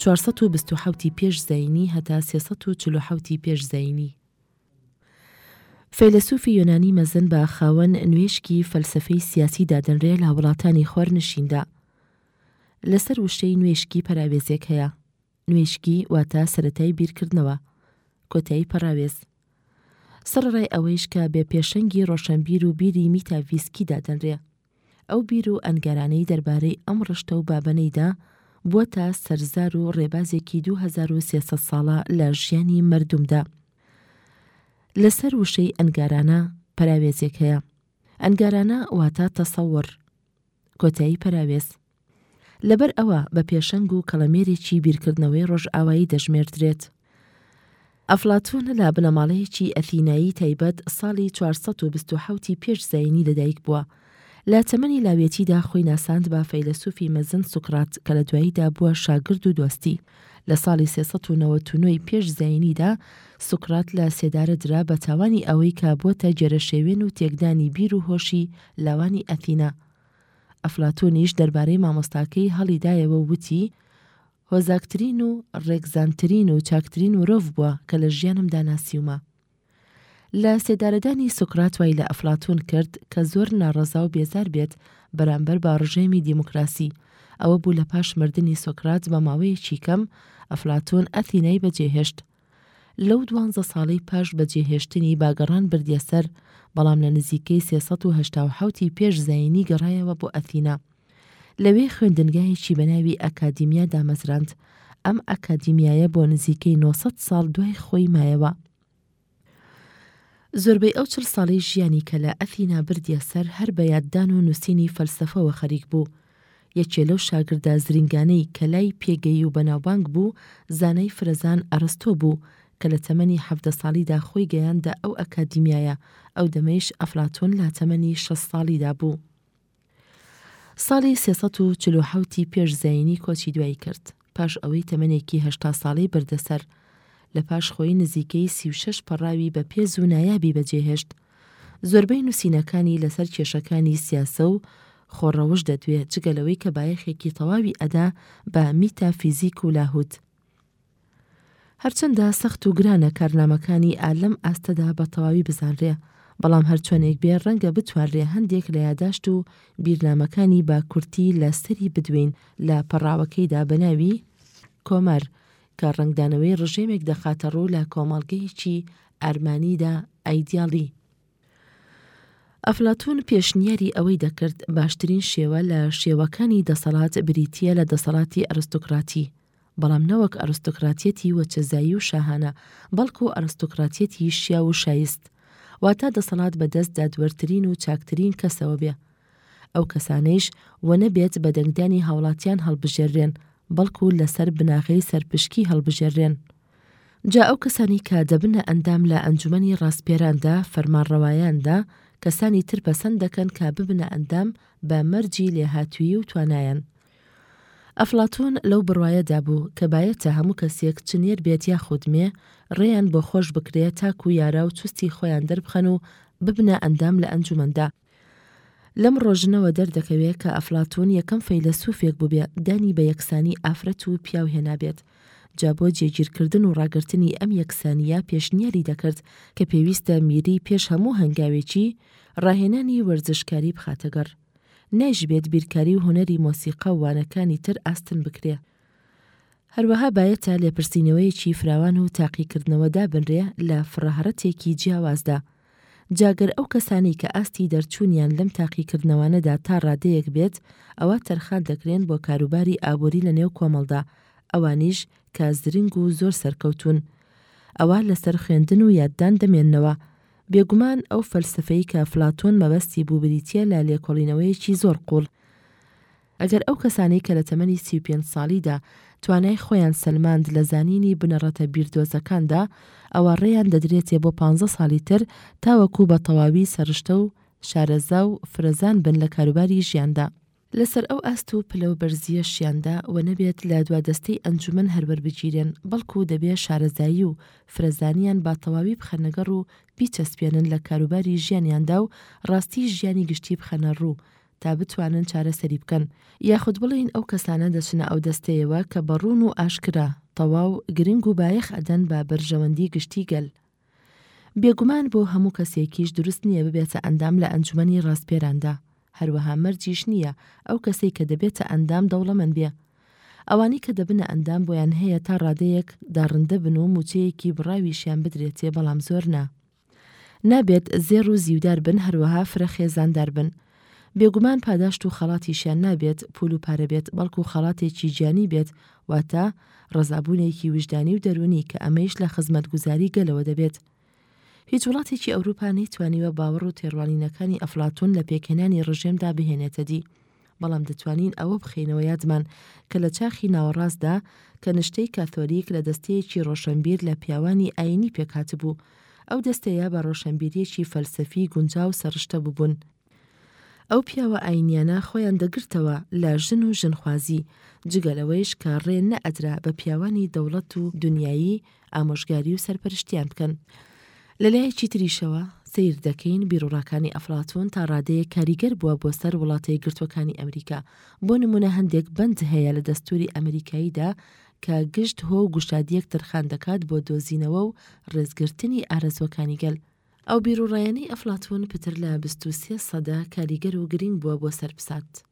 چوار سەد و بیست و حەوت ی پێش زایینی هەتا سێ سەد و چل و حەوت ی پێش زایینی فەیلەسوفی یۆنانی مەزن بە خاوەن نوێژکی فەلسەفەی سیاسی دادەنرێ لە وڵاتانی خوارنشیندا. لەسەر وشەی نوێژکی پەراوێزێک هەیە. نوێژکی واتە سەرەتای بیرکردنەوە. کۆتایی پەڕاوێز. سەڕەڕای ئەوەیش کە بە پێشەنگی ڕۆشەنبیر و بیری میتاڤیسکی دادەنرێ. ئەو بیر و ئەنگەرانەی دەربارەی ئەم ڕشتە و بابەنەیدا، بووەتە سەرزار و ڕێبازێکی دوو هەزار و سێ سەد ساڵە لە ژیانی مەردومدا. لە سەر وشەی ئەنگارانە پەراوێزێک هەیە، ئەنگارانە واتە تەسەور. کۆتایی پەراوێز. لەبەر ئەوە بە پێشەنگ و کەڵەمێرێکی بیرکردنەوەی ڕۆژئاوایی دەژمێردرێت. ئەفلاتوون لە بنەماڵەیەکی ئەثینایی تایبەت ساڵی 427 ی پێش زایینی لەدایک بووە. لە تەمەنی لاویەتیدا خۆی ناساند بە فەیلەسوفی مەزن سوکرات کە لە دواییدا بووە شاگرد و دۆستی. لە ساڵی 399 ی پێش زایینیدا سوکرات لە سێدارە درا بە تاوانی ئەوەی کە بووەتە گێرەشێوێن و تێکدانی بیر و هۆشی لاوانی ئەثینا. ئەفلاتوونیش دەربارەی مامۆستاکەی هەڵی دایەوە و وتی، هۆزاکترین و ڕێکزانترین و چاکترین مرۆڤ بووە کە لە ژیانمدا ناسیومە. لە سێدارەدانی سوکرات وای لە ئەفلاتوون کرد کە زۆر ناڕەزا و بێزار بێت بەرامبەر بە ڕژێمی دیموکراسی، ئەوە بوو لە پاش مردنی سوکرات بە ماوەیەکی کەم ئەفلاتوون ئەثینای بەجێهێشت، لەو دوانزە ساڵەی پاش بەجێهێشتنی با گەڕان بردیە سەر، بەڵام لە نزیکەی سێ سەد و هەشتا و حەوت ی پێش زایینی گەڕایەوە بۆ ئەثینا. لەوێ خوێندنگایەکی بەناوی ئەکادیمیا دامەزراند، ئەم ئەکادیمیایە بۆ نزیکەی نۆ سەد ساڵ دوای خۆی مایەوە. زۆربەی ئەو چڵ ساڵەی ژیانی کە لە ئەثینا بردیە سەر هەر بە یاددان و نووسینی فەلسەفەوە خەریک بوو، یەکێ لەو شاگردە زرینگانەی کە لای پێگەیی و بەناوبانگ بوو، زانای فرەزان ئەرستۆ بوو، کە لە تەمەنی حەڤدە ساڵیدا خۆی گەیاندە ئەو ئەکادیمیایە، ئەو دەمەیش ئەفلاتوون لە تەمەنی شەست ساڵیدا بوو. ساڵی سێ سەد و چل و حەوت ی پێش زایینی کۆچی دوایی کرد. پاش ئەوەی تەمەنێکی هەشتا ساڵەی بردە سەر، لە پاش خۆی نزیکەی سی و شەش پەڕاوی بە پێز و نایابی بەجێهێشت. زۆربەی نووسینەکانی لەسەر کێشەکانی سیاسە و خۆڕەوشت دەدوێ، جگە لەوەی کە بایەخێکی تەواوی ئەدا بە میتافیزیک و لاهوت. هەرچەندە سەخت و گرانە کارنامەکانی ئا لەم ئاستەدا بە تەواوی بزانرێ، بەڵام هەرچۆنێک بێ ڕەنگە بتوانرێ هەندێک لە یاداشت و بیرنامەکانی بە کورتی لە سەری بدوێین لە پەڕاوەکەیدا بە ناوی، کۆمار، کە ڕەنگدانەوەی ڕژێمێک دەخاتە ڕوو لە کۆمەڵگەیەکی ئارمانیدا ئایدیاڵی. ئەفلاتوون پێشنیاری ئەوەی دەکرد باشترین شێوە لە شێوەکانی دەسەڵات بریتە لە دەسەڵاتی ئەرستۆکراتی بەڵام نەوەک ئەرستۆکراتەتی وەچەزایی و شاهانە بەڵکو ئەرستۆکراتەتی شیا و شایست واتا دەسەڵات بەدەست دادوەرترین و چاکترین کەسەوە بێ ئەو کەسانەیش و نەبێت بە دەنگدانی هاوڵاتیان هەڵبژێررێن بەڵکو لەسەر بناغەی سەرپشکی هەڵبژێررێن جا ئەو کەسانەی کە دەبنە ئەندام لە ئەنجومەنی ڕاسپێراندا، فەرمانڕەوایاندا، کەسانی تر پەسەند دەکەن کە ببنە ئەندام بە مەرجی لێهاتوویی و توانایان. ئەفڵاتوون لەو بڕوایەدا بوو کە بایەتە هەموو کەسێک چ نێر بێت یاخود مێ، ڕێیان بۆ خۆش بکرێ تاکو یارا و چوستی خۆیان دەربخەن و ببنە ئەندام لە ئەنجومەندا. لەم ڕۆژنەوە دەردەکەوێ کە ئەفلاتوون یەکەم فەیلەسووفێک بووبێ دانی بە یەکسانی ئافرەت و پیاو هێنابێت. جا بۆ جێگیرکردن و ڕاگرتنی ئەم یەکسانییە پێشنیاری دەکرد کە پێویستە میری پێش هەموو هەنگاوێکی ڕاهێنانی وەرزشکاری بخاتەگەڕ. نایشبێت بیرکاری و هونەری مۆسیقا و وانەکانی تر ئاستن بکرێ. هەروەها بایەتە لێپرسینەوەیەکی فراوان و تاقیکردنەوە دابنرێ لە فڕهڕتێکی جیاوازدا، جا گەر ئەو کەسانەی کە ئاستی دەرچوونیان لەم تاقیکردنەوانەدا تا ڕادەیەک بێت، ئەوا تەرخان دەکرێن بۆ کاروباری ئابووری لە نێو کۆمەڵدا، ئەوانیش کە زرنگ و زۆر سەرکەوتوون، ئەوا لەسەر خوێندن و یاددان دەمێننەوە. بێگومان ئەو فەلسەفەی کە فلاتۆن مەبەستی بوو بریتییە لە لێکۆڵینەوەیەکی زۆر قووڵ، ئەگەر ئەو کەسانەی کە لە تەمەنی سی و پێنج ساڵیدا توانای خۆیان سەلماند لە زانینی بنەڕەتە بیردۆزەکاندا، ئەوا ڕێیان دەدرێتێ بۆ پانزە ساڵی تر تاوەکو بە تەواوی سەرشتە و شارەزا و فرەزان بن لە کاروباری ژیاندا، لەسەر ئەو ئاست و پلە و بەرزییە شیاندا و نەبێت لە دوا دەستەی ئەنجومەن هەر وەربگیرێن، بەڵکو دەبێ شارەزایی و فرەزانیان بە تەواوی بخەنەگەڕ و بیچەسپێنن لە کاروباری ژیانیاندا و ڕاستی ژیانی گشتی بخەنە ڕوو تا بتوانن چارەسەری بکەن، یاخود بڵێین ئەو کەسانە دەچنە ئەو دەستەیەوە کە بە ڕوون و ئاشکرا، تەواو، گرنگ و بایەخ ئەدەن بە بەرژەوەندی گشتی گەل. بێگومان بۆ هەموو کەسێکیش دروست نییە ببێتە ئەندام لە ئەنجومەنی ڕاسپێراندا، هەروەها مەرجیش نییە ئەو کەسەی کە دەبێتە ئەندام دەوڵەمەند بێ. ئەوانەی کە دەبنە ئەندام بۆیان هەیە تا ڕادەیەک داڕندە بن و مووچەیەکی بڕاویشیان بدرێتێ بەڵام زۆر نا. نابێت زێڕ و زیودار بن هەروەها فرە خێزاندار بن. بێگومان پاداشت و خەڵاتیشیان نابێت پول و پارە بێت بەڵکو خەڵاتێکی جانی بێت واتە ڕەزابوونێکی ویژدانی و دەروونی کە ئەمەیش لە خزمەتگوزاری گەلەوە دەبێت. هیچ وڵاتێکی ئەوروپا نەیتوانیوە باوەڕ و تێڕوانینەکانی ئەفڵاتون لە پێکهێنانی ڕژێمدا بهێنێتە دی. بەڵام دەتوانین ئەوە بخەینەوە یادمان کە لە چاخی ناوەڕاستدا کە نشتەی کاثۆلیک لە دەستەیەکی ڕۆشەنبیر لە پیاوانی ئاینی پێکهاتبوو ئەو دەستەیە بە ڕۆشەنبیریەکی فەلسەفی گونجا و سەرشتە ببوون ئەو پیاوە ئاینیانە خۆیان دەگرتەوە لە ژن و ژنخوازی جگە لەوەیش کە ڕێ نەئەدرا بە پیاوانی دەوڵەت و دنیایی ئامۆژگاری و سەرپەرشتیان بکەن. لە لایەکی تریشەوە سیر دەکەین بیروڕاکانی ئەفلاتون تا ڕادەیە کاریگەر بووە بۆ سەر وڵاتە یەکگرتووەکانی ئەمریکا بۆ نمونە هەندێک بەند هەیە لە دەستوری ئەمریکاییدا کە گشت هۆ و گوشادیەک تەرخان دەکات بۆ دۆزینەوە و ڕێزگرتنی ئارەزوەکانی گەل ئەو بیروڕایانەی ئەفلاتون پتر لە بیست و سێ سەدە کاریگەر و گرینگ بووە بۆ سەر پسات.